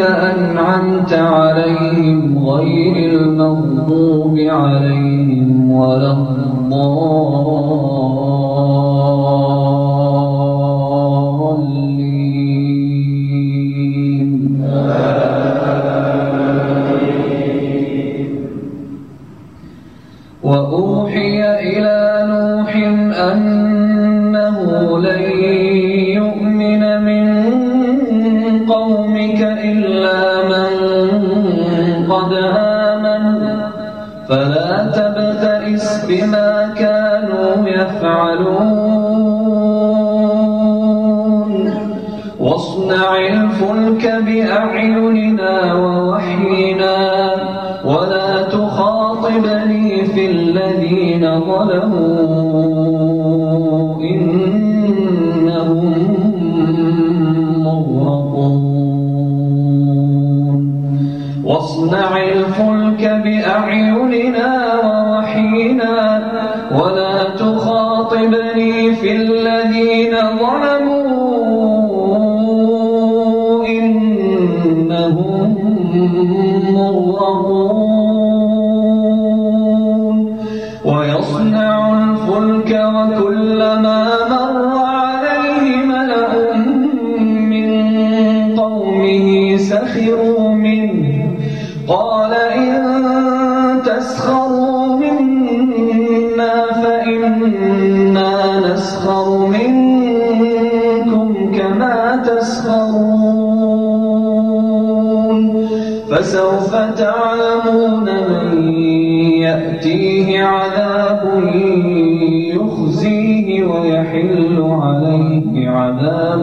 أنعمت عليهم غير المغضوب عليهم ولا الضالين. وأوحي إلى نوح أنه قد آمن. فلا تبتئس بما كانوا يفعلون. واصنع الفلك بأعيننا ووحينا. ولا تخاطبني في الذين ظلموا. إنهم مغرقون. واصنع الفلك بأعيننا ووحينا ولا تخاطبني في الذين ظلموا إنهم نسخر منكم كما تسخرون. فسوف تعلمون من يأتيه عذاب يخزيه ويحل عليه عذاب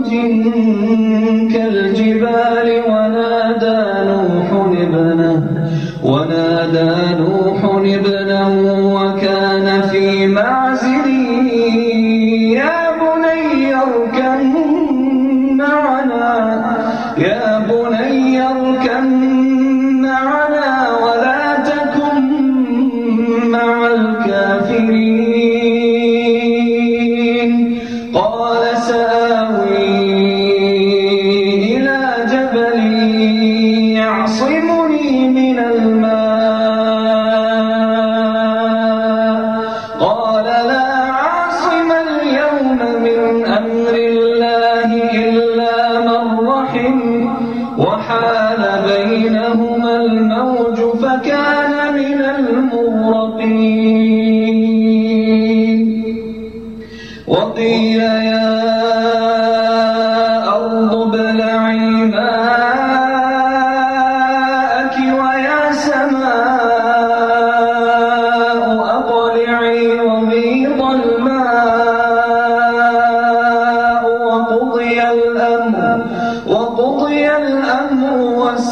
موج كالجبال ونادى نوح ابنه ونادى نوح ابنه بينهما الموج فكان من المغرقين وقيل يا أرض ابلعي ماءك ويا سماء أقلعي وغيض الماء وقضي الأمر وقضي الأمر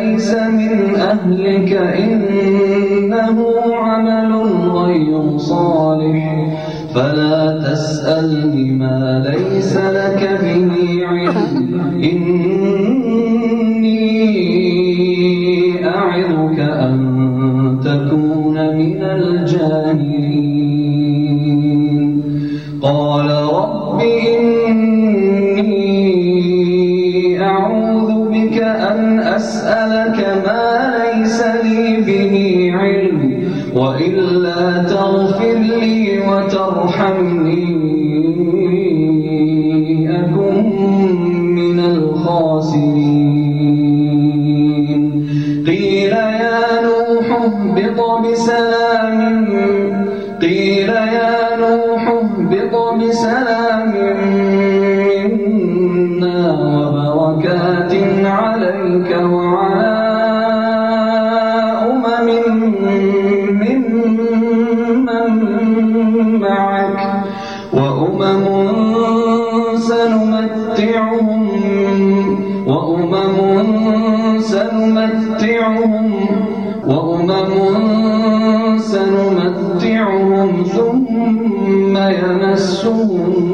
ليس من أهلك إنه عمل غير صالح. فلا تسألني ما ليس لك به علم. إني أعظك أن تكون من الجاهلين. قال رب إني أعوذ بك أن أسأل الخاسرين. قيل يا نوح اهبط بسلام. قيل يا نوح اهبط بسلام. نمتعهم ثم يمسهم